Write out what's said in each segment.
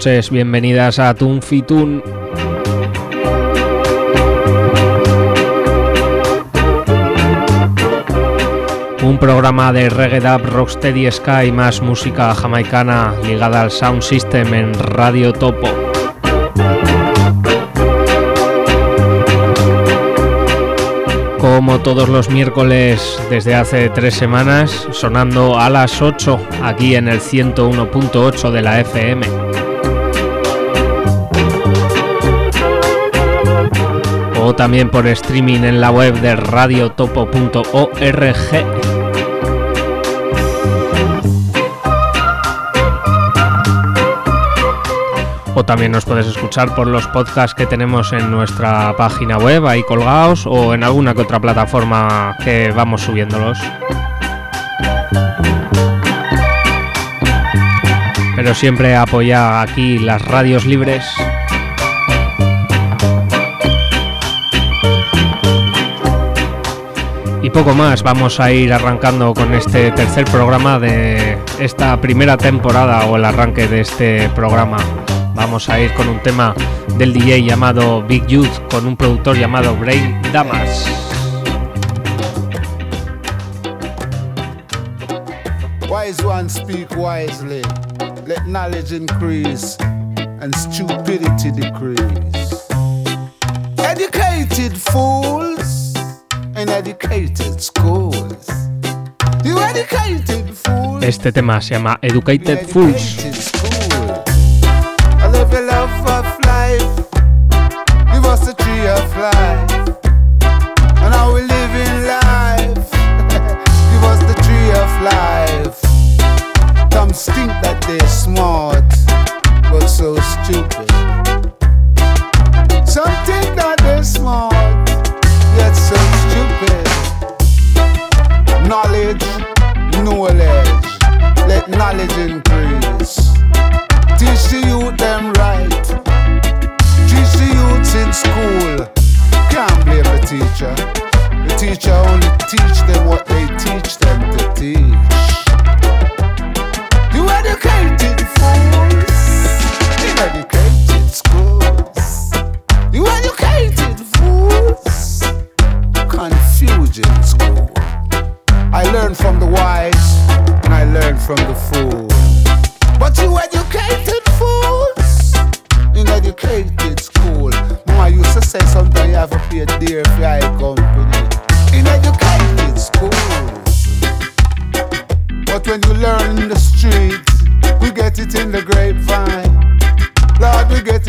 Noches, bienvenidas a Tunfitun. Un programa de reggae dub, rocksteady ska y más música jamaicana ligada al sound system en Radio Topo. Como todos los miércoles desde hace tres semanas, sonando a las 8 aquí en el 101.8 de la FM. También por streaming en la web de radiotopo.org. o también nos puedes escuchar por los podcasts que tenemos en nuestra página web, ahí colgados, o en alguna que otra plataforma que vamos subiéndolos. Pero siempre apoya aquí las radios libres. Poco más, vamos a ir arrancando con este tercer programa de esta primera temporada o el arranque de este programa. Vamos a ir con un tema del DJ llamado Big Youth con un productor llamado Brain Damas. Wise ones speak wisely, let knowledge increase and stupidity decrease. Educated fools Este tema se llama Educated Fools.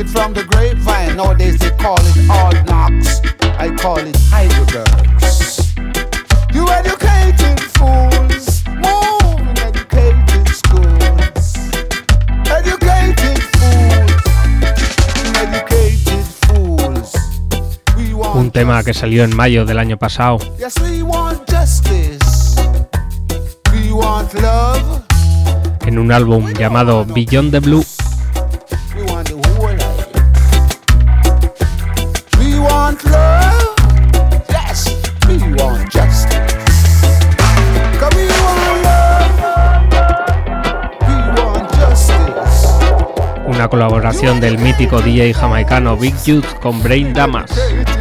It from the grapevine. Nowadays they call it hard knocks. I call it Heidelbergs. You educated fools, move in educated schools. Educated fools, educated fools. We want Un tema que salió en mayo del año pasado. Yes, we want justice. We want love. en un álbum llamado Beyond the Blue. Una colaboración del mítico DJ jamaicano Big Youth con Brain Damas. A a.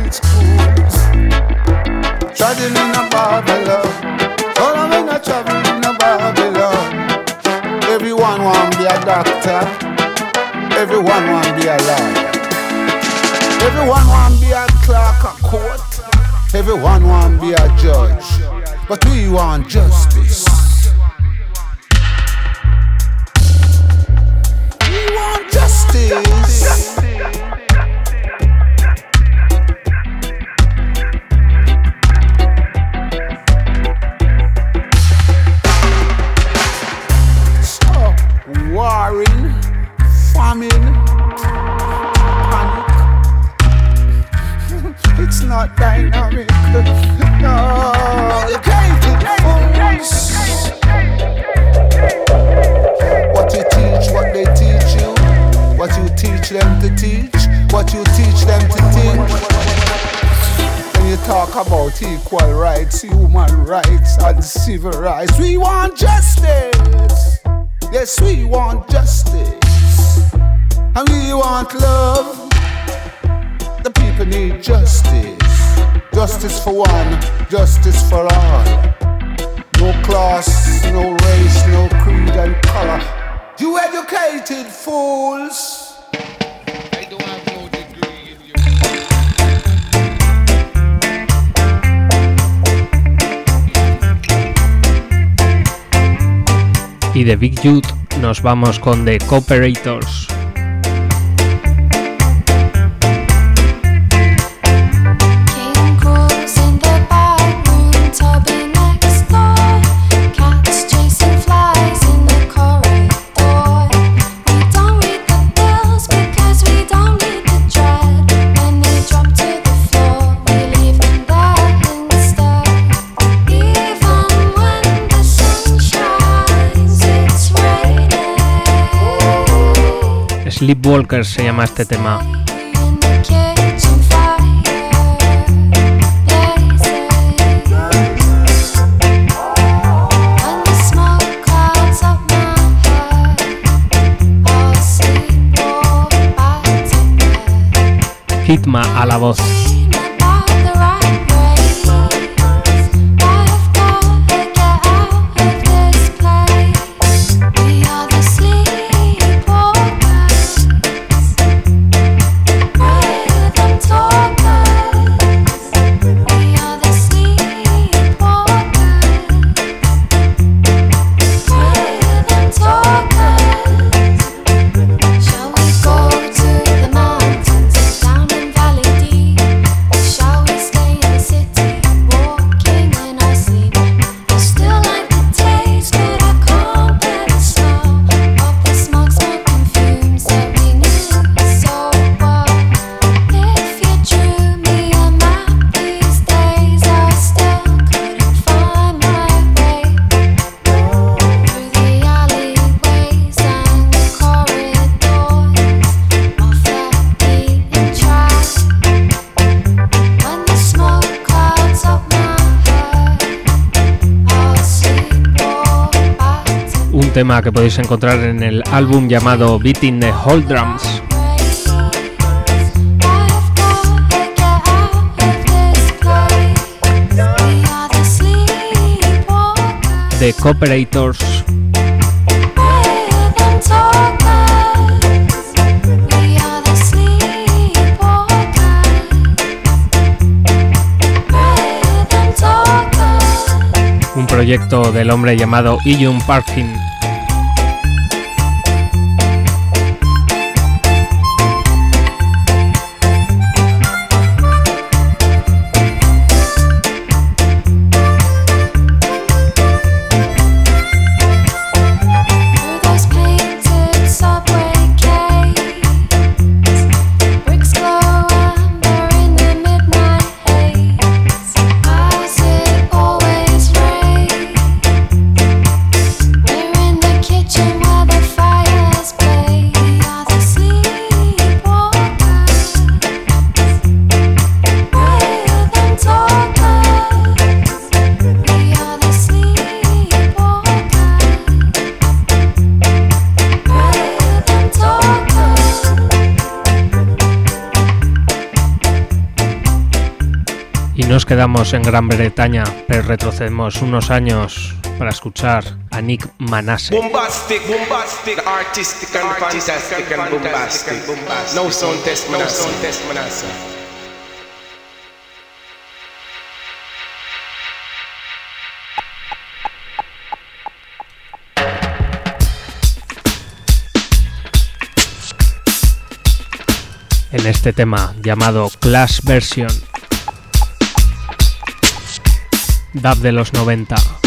Everyone want be a a a clerk of court. Everyone want be a judge. But we want justice. Talk about equal rights, human rights, and civil rights, we want justice. Yes, we want justice. And we want love, the people need justice. Justice for one, justice for all. No class, no race, no creed and color. You educated fools. Y de Big Youth nos vamos con The Cooperators. Sleepwalkers se llama este tema. Hitma a la voz. Tema que podéis encontrar en el álbum llamado Beating the Whole Drums. The Cooperators proyecto del hombre llamado Iyun Parkin. Quedamos en Gran Bretaña, pero retrocedemos unos años para escuchar a Nick Manasseh. Bombastic, bombastic, artistic and fantastic and bombastic. No sound test Manasseh. En este tema llamado Clash Version dub de los 90.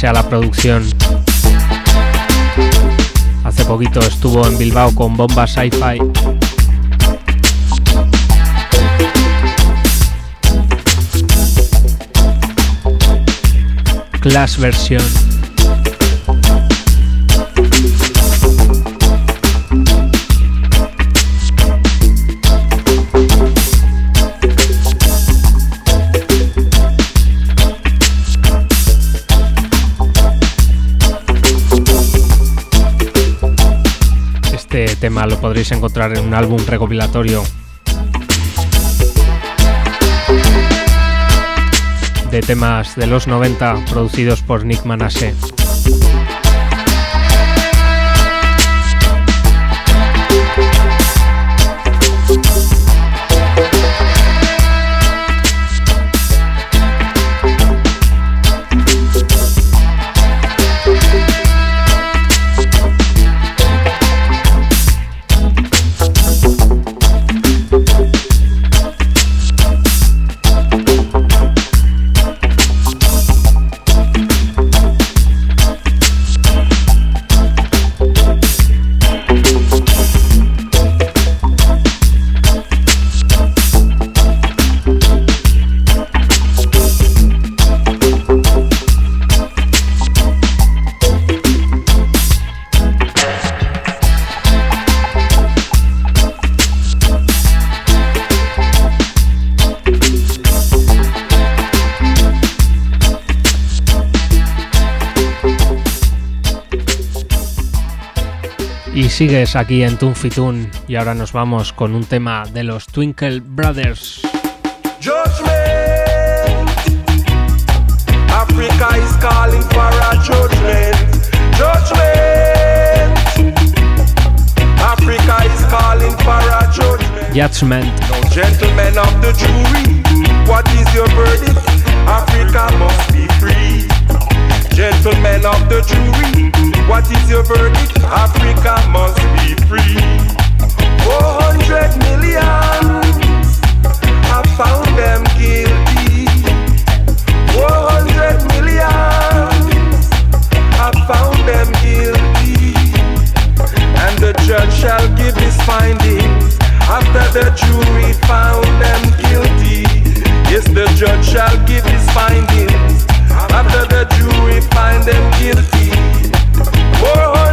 A la producción. Hace poquito estuvo en Bilbao con Bomba Sci-Fi. Class versión. Tema lo podréis encontrar en un álbum recopilatorio de temas de los 90 producidos por Nick Manasseh. Sigues aquí en Tunfitun y ahora nos vamos con un tema de los Twinkle Brothers. Judgment. Africa is calling for a judgment. Judgment. Africa is calling for a judgment. Judgment. No gentlemen of the jury, what is your verdict? Africa must be free. Gentlemen of the jury, what is your verdict? Africa must be free. 400 millions have found them guilty. 400 millions have found them guilty. And the judge shall give his findings after the jury found them guilty. Yes, the judge shall give his findings after the jury find them guilty. Whoa.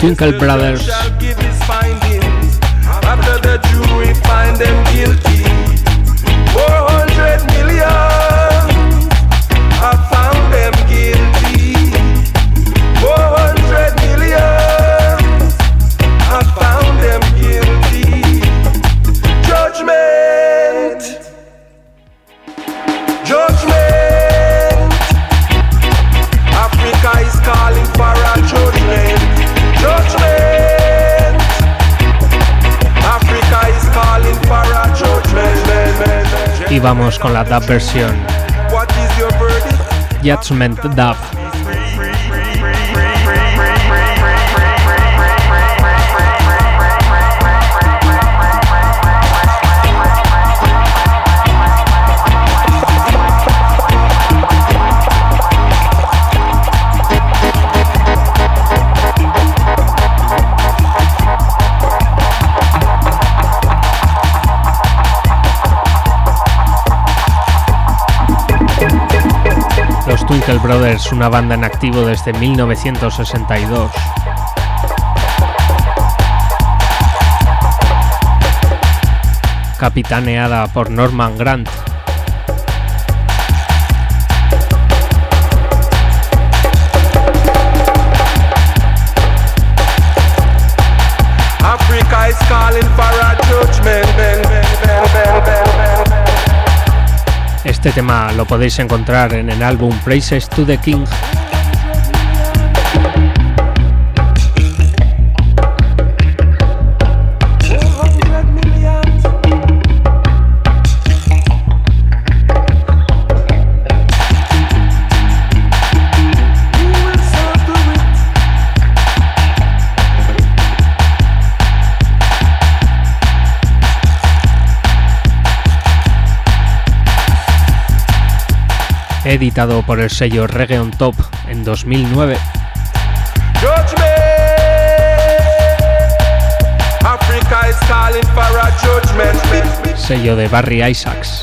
Twinkle Brothers. vamos con la dub versión. Judgment Dub. Chemical Brothers, una banda en activo desde 1962. Capitaneada por Norman Grant. Este tema lo podéis encontrar en el álbum Praises to the King. editado por el sello Reggae on Top en 2009. Sello de Barry Isaacs.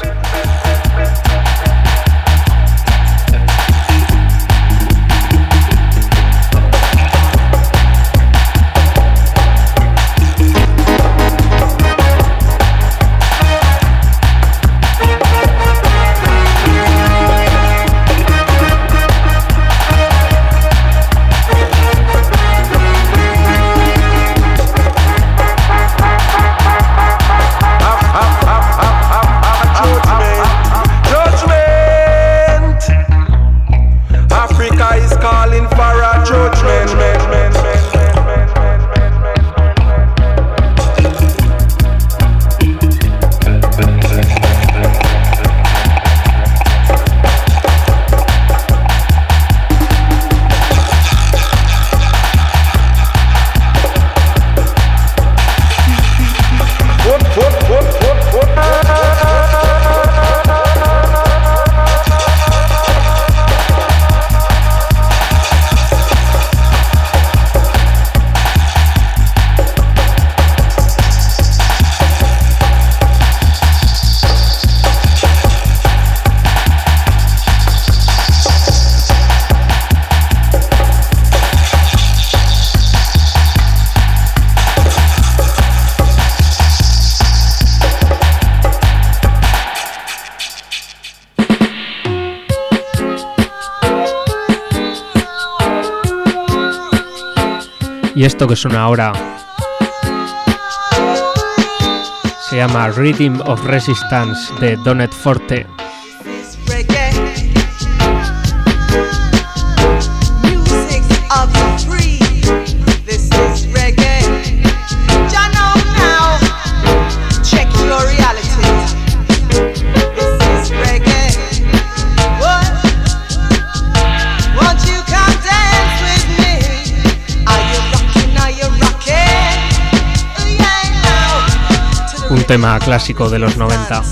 Esto que suena ahora se llama Rhythm of Resistance de Donet Forte. tema clásico de los 90.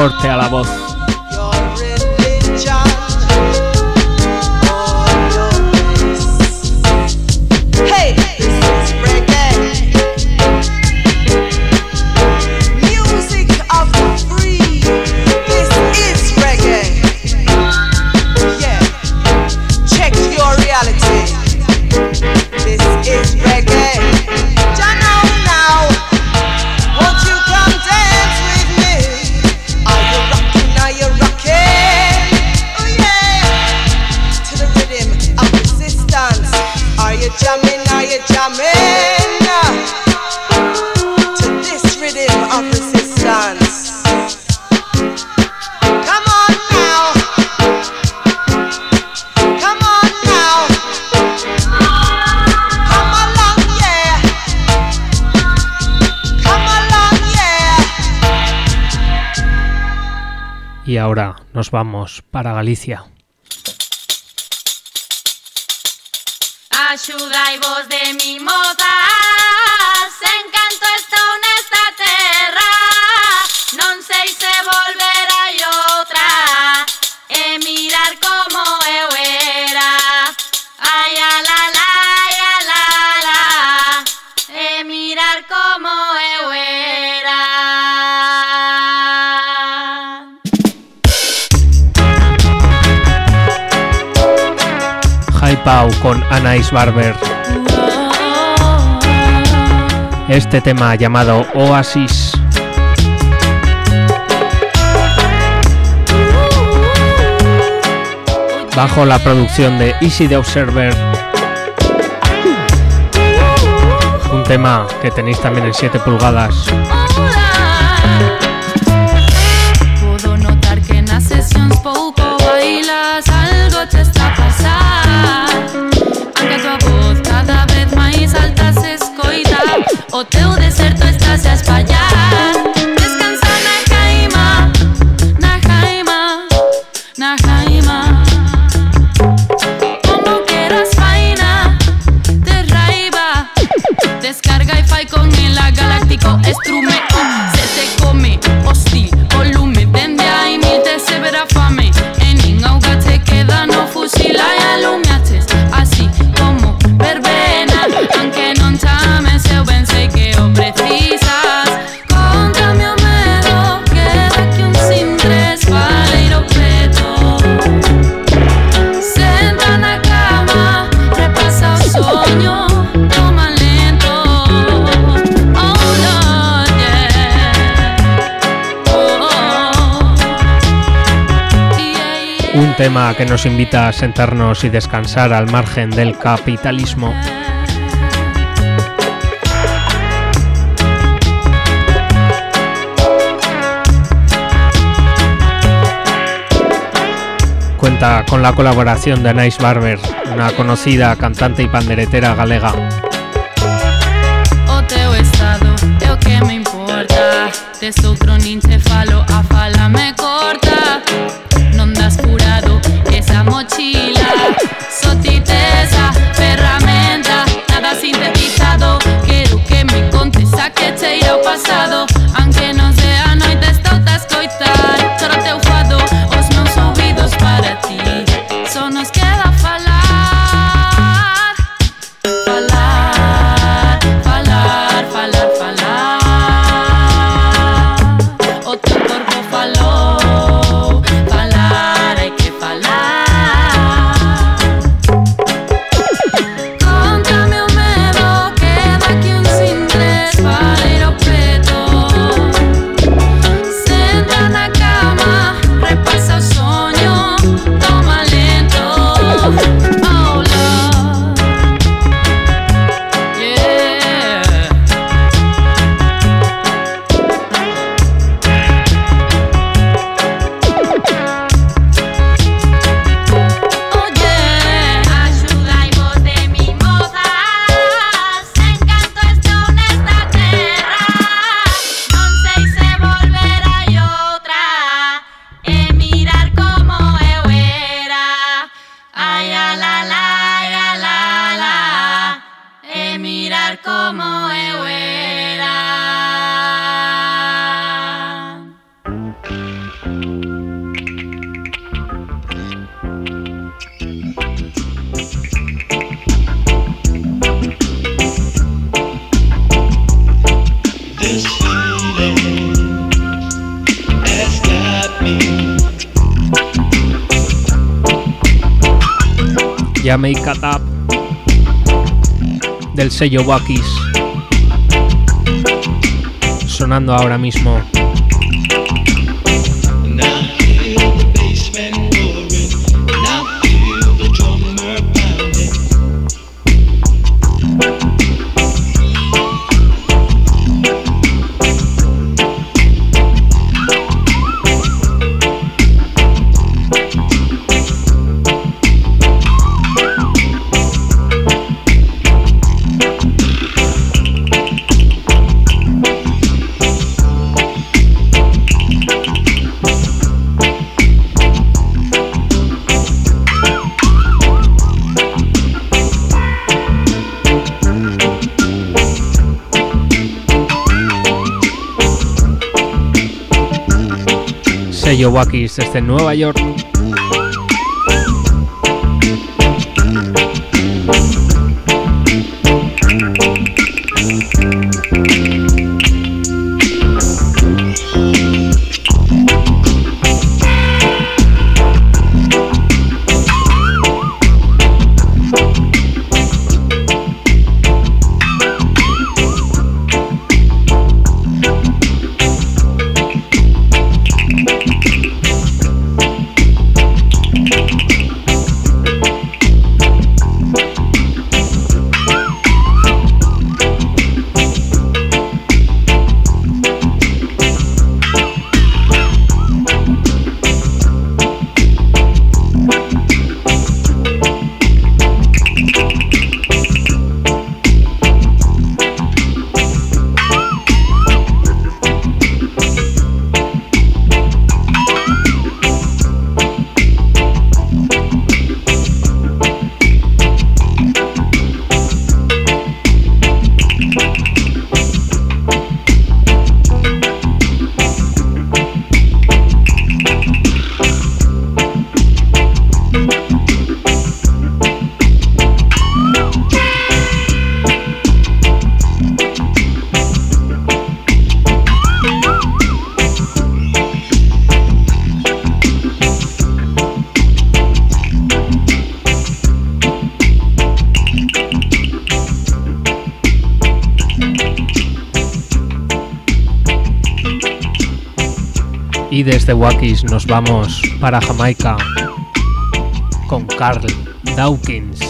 fuerte a la voz. Y ahora nos vamos para Galicia. ayuda y voz de mi moza. Con Anais Barber. Este tema llamado Oasis. Bajo la producción de Easy the Observer. Un tema que tenéis también en 7 pulgadas. Puedo notar que en las sesiones poco bailas, algo te está pasando. seas payaso. tema que nos invita a sentarnos y descansar al margen del capitalismo. Cuenta con la colaboración de Nice Barber, una conocida cantante y panderetera galega. pasado. Sello Wakis sonando ahora mismo. Sello Wakis desde Nueva York. Y desde Wakis nos vamos para Jamaica con Carl Dawkins.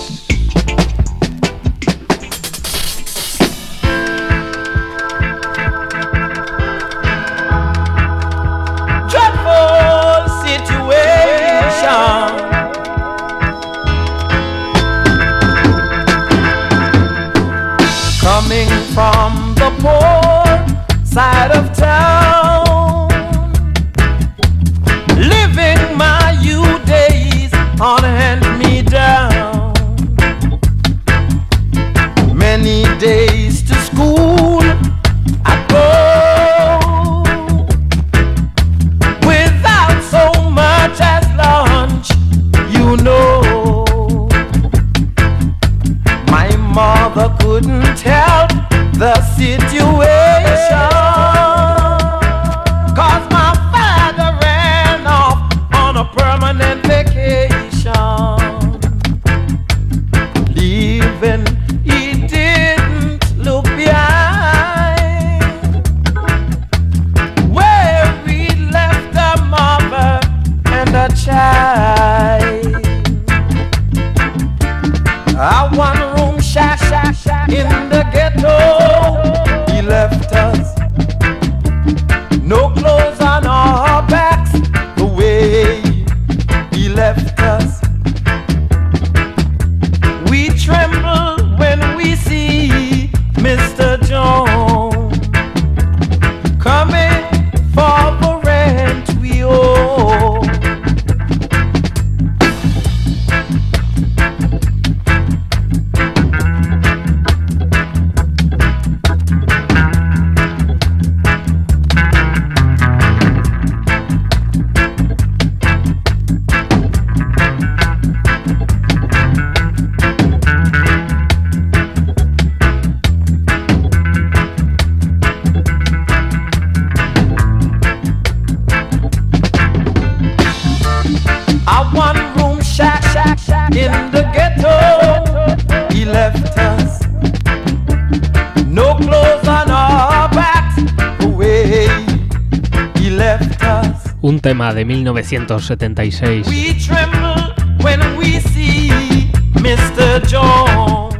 De 1976.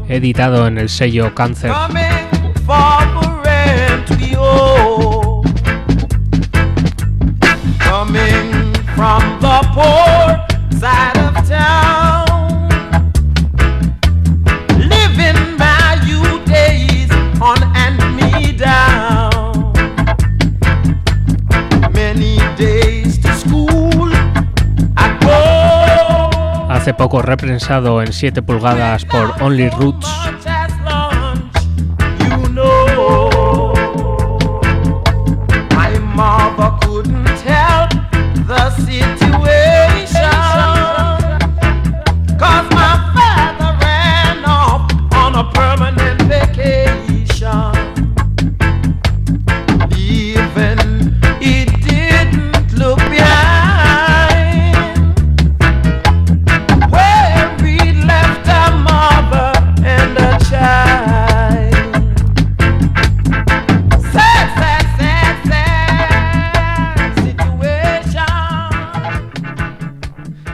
Editado en el sello Cáncer. Poco reprensado en 7 pulgadas por Only Roots.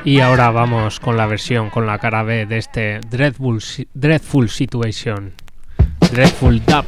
Y ahora vamos con la versión, con la cara B de este Dreadful, Dreadful Situation. Dreadful Dub.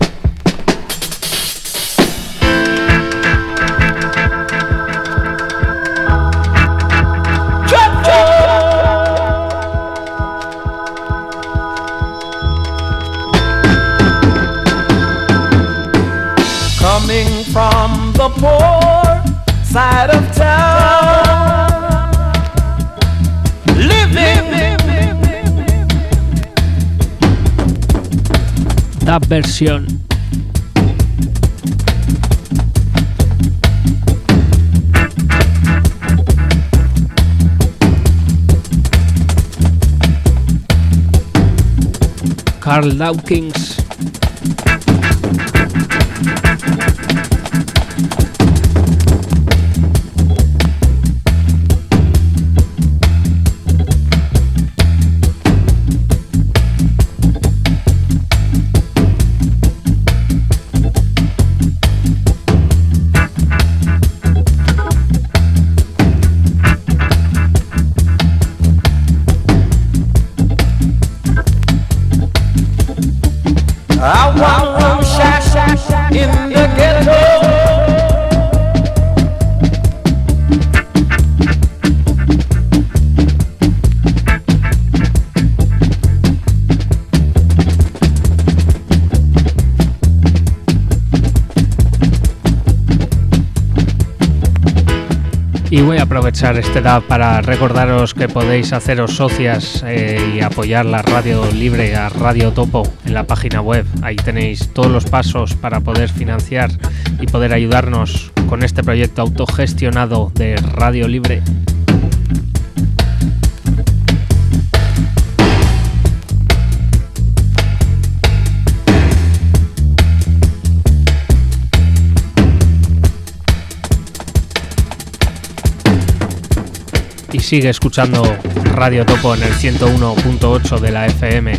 Versión. Carl Dawkins. Voy a aprovechar este edad para recordaros que podéis haceros socias eh, y apoyar la radio libre a Radio Topo en la página web. Ahí tenéis todos los pasos para poder financiar y poder ayudarnos con este proyecto autogestionado de Radio Libre. Y sigue escuchando Radio Topo en el 101.8 de la FM.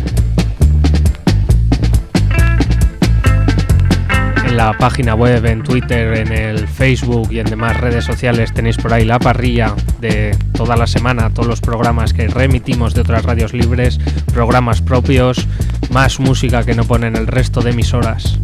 En la página web, en Twitter, en el Facebook y en demás redes sociales tenéis por ahí la parrilla de toda la semana, todos los programas que remitimos de otras radios libres, programas propios, más música que no ponen el resto de emisoras.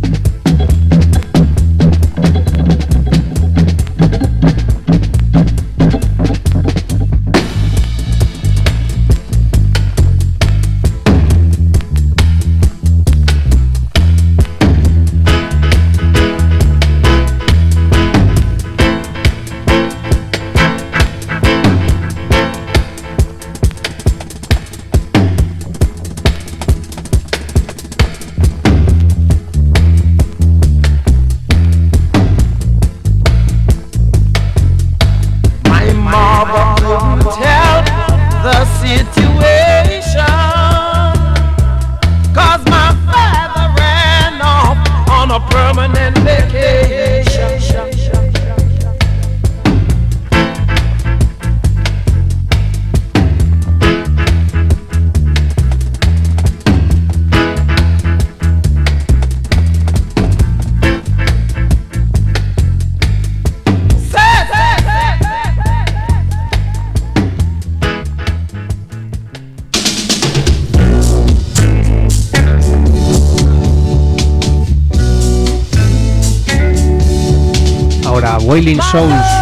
Boiling Souls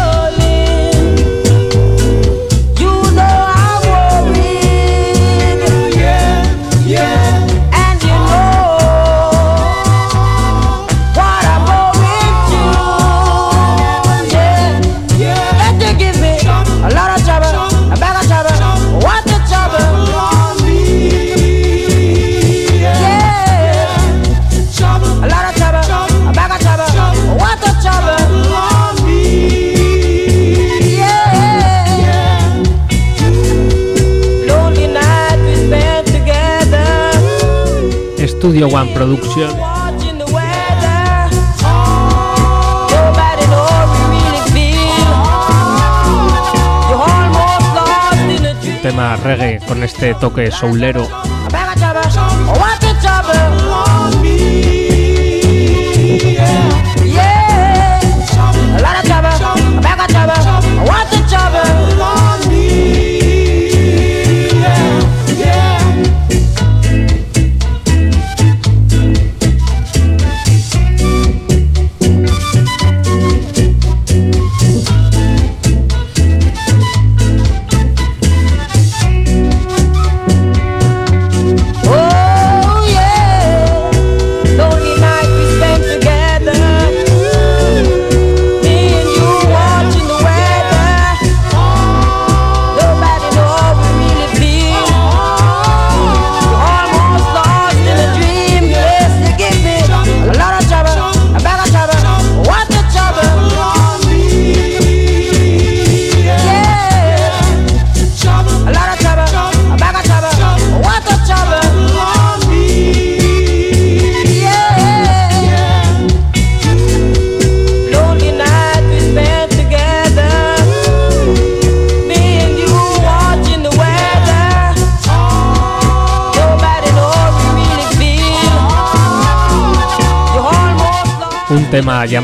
Studio One Production. tema reggae con este toque soulero.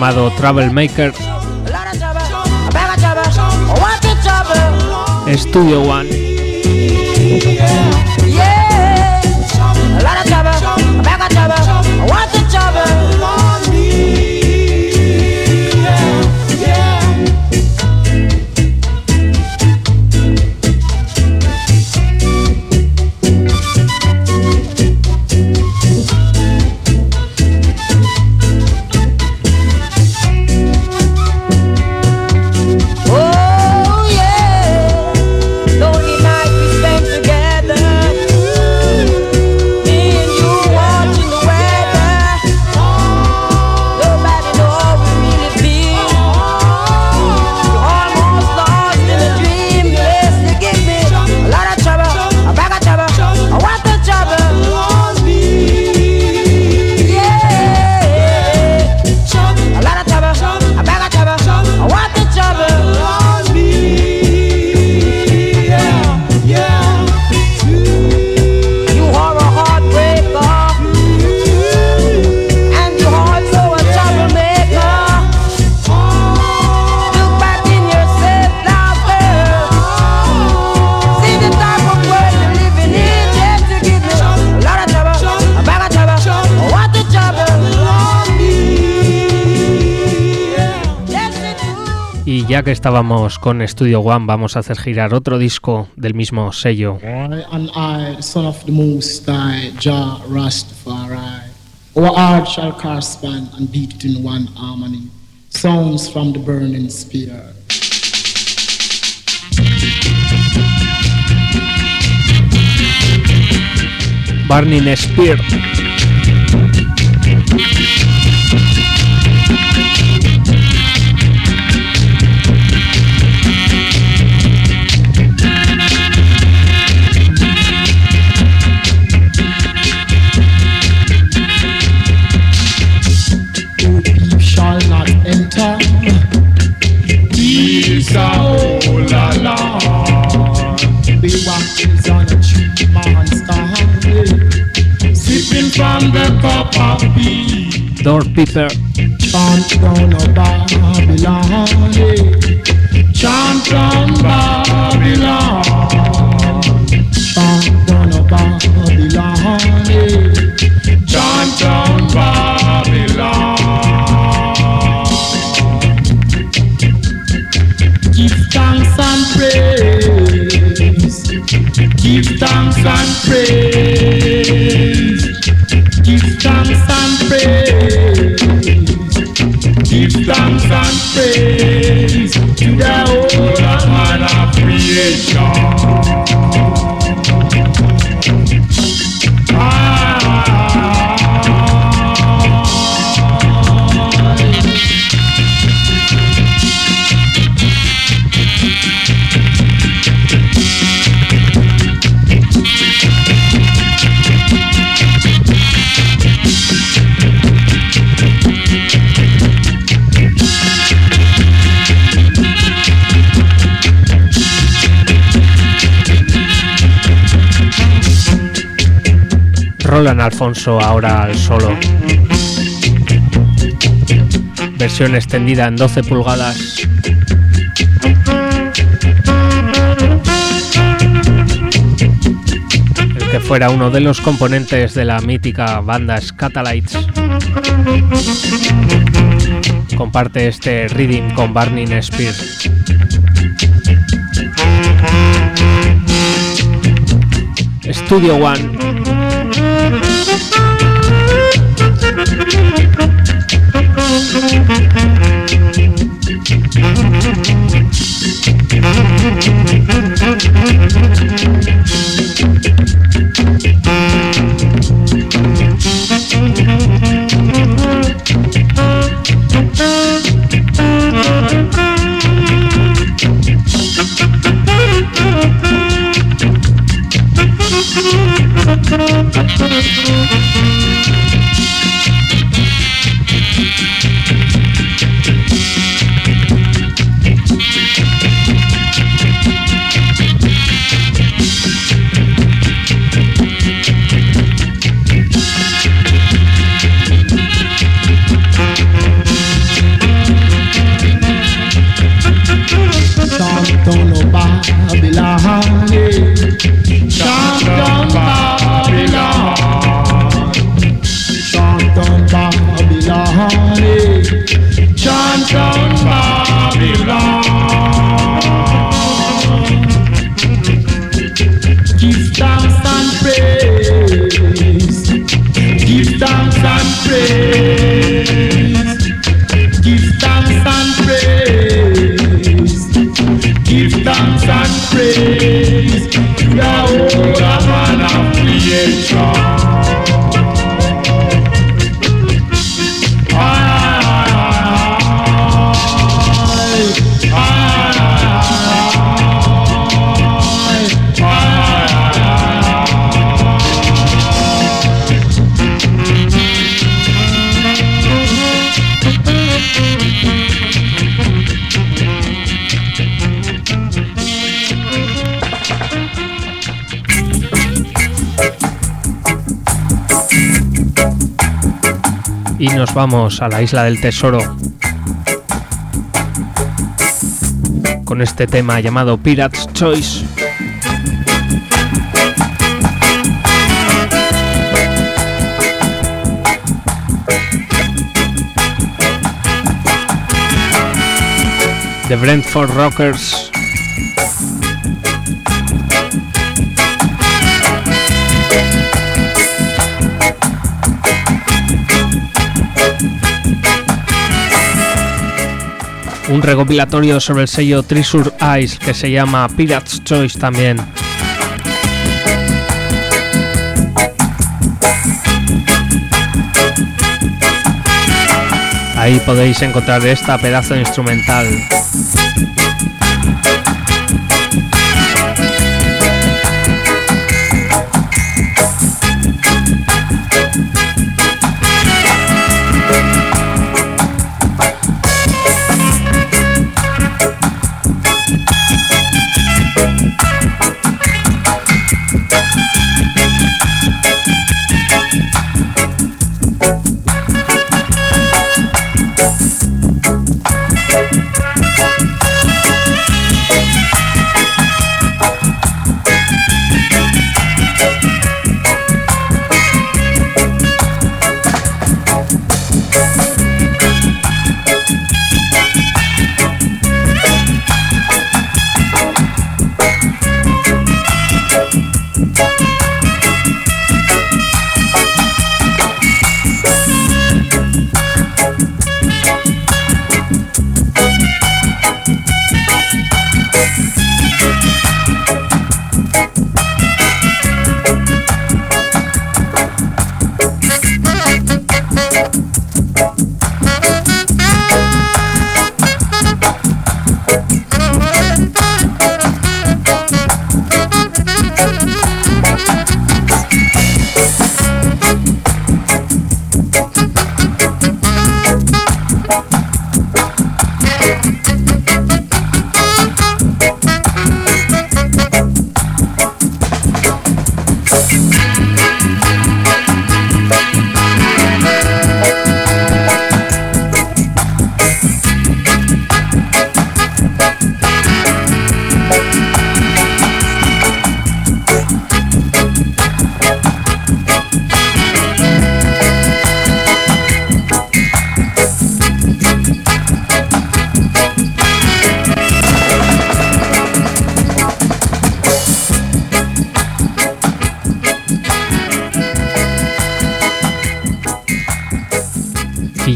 Llamado Travel Maker. Studio One. Ya que estábamos con Studio One, vamos a hacer girar otro disco del mismo sello. And I, son of the most high, Jah Rastafari. Our heart shall correspond and beat it in one harmony. Sounds from the burning spear. Burning Spear. Babylon. Eh? Door Piper. Champion of Alfonso ahora al solo. Versión extendida en 12 pulgadas. El que fuera uno de los componentes de la mítica banda Scatalites. Comparte este reading con Barney Spear. Studio One nos vamos a la isla del tesoro con este tema llamado Pirate's Choice. The Brentford Rockers un recopilatorio sobre el sello Treasure Eyes que se llama Pirate's Choice también. Ahí podéis encontrar esta pedazo instrumental.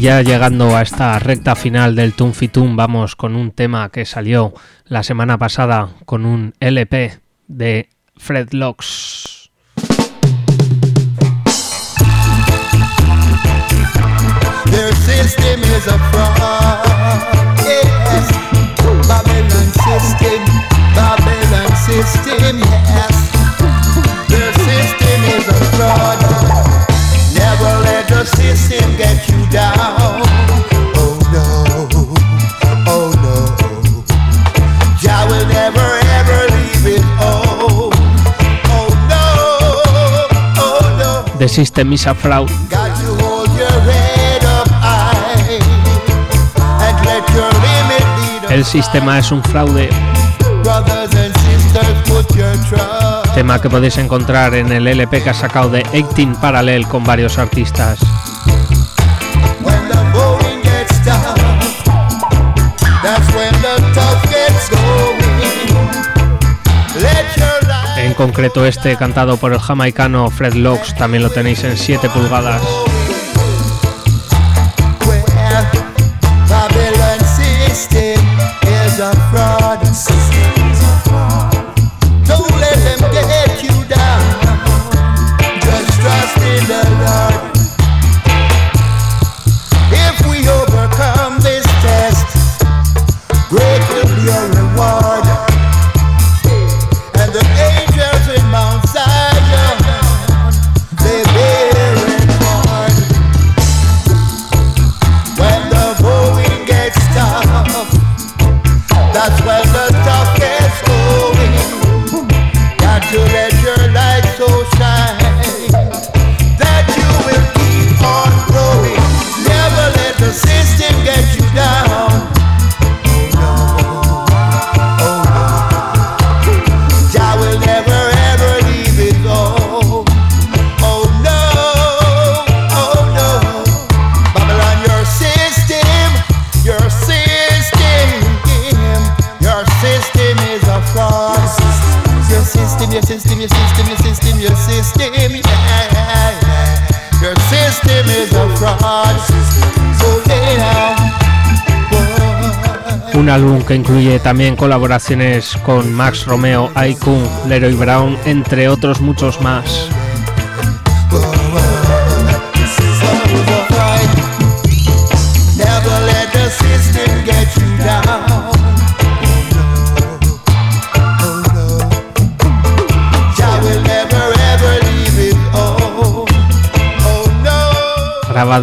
ya llegando a esta recta final del Tunfitum vamos con un tema que salió la semana pasada con un LP de Fred Locks. The System is a Fraud. El sistema es un fraude. Tema que podéis encontrar en el LP que ha sacado de 18 Parallel con varios artistas. en concreto este cantado por el jamaicano Fred Locks, también lo tenéis en 7 pulgadas. Un álbum que incluye también colaboraciones con Max Romeo, Aikun, Leroy Brown, entre otros muchos más.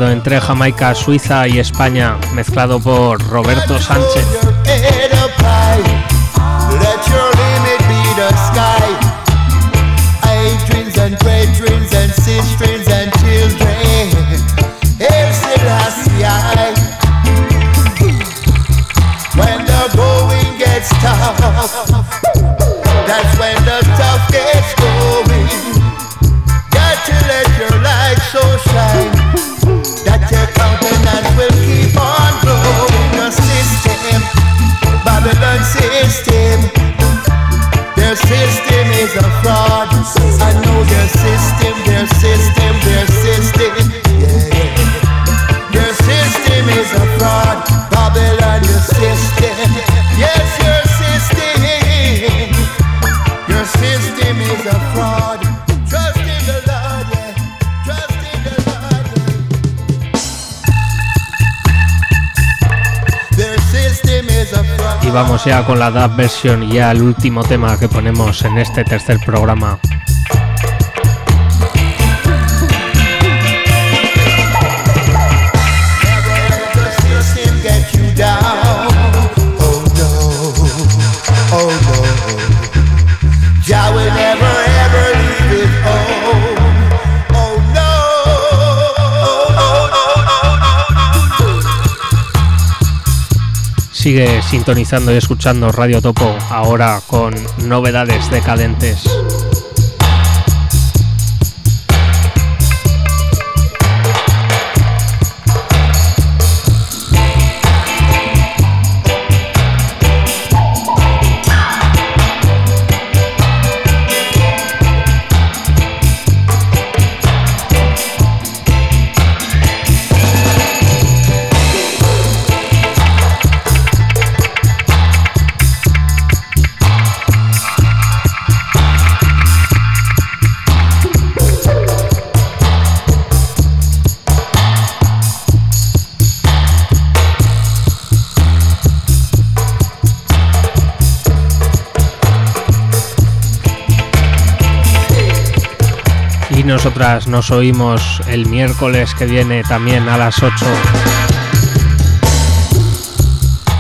entre Jamaica, Suiza y España, mezclado por Roberto Sánchez. sea con la DAB version y ya el último tema que ponemos en este tercer programa. Sigue sintonizando y escuchando Radio Topo ahora con novedades decadentes. Nosotras nos oímos el miércoles que viene también a las 8.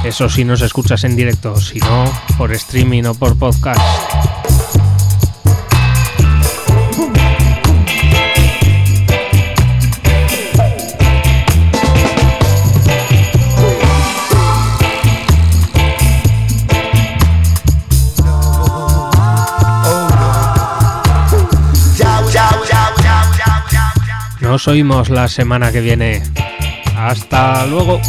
Eso si nos escuchas en directo, si no, por streaming o por podcast. Nos oímos la semana que viene. Hasta luego.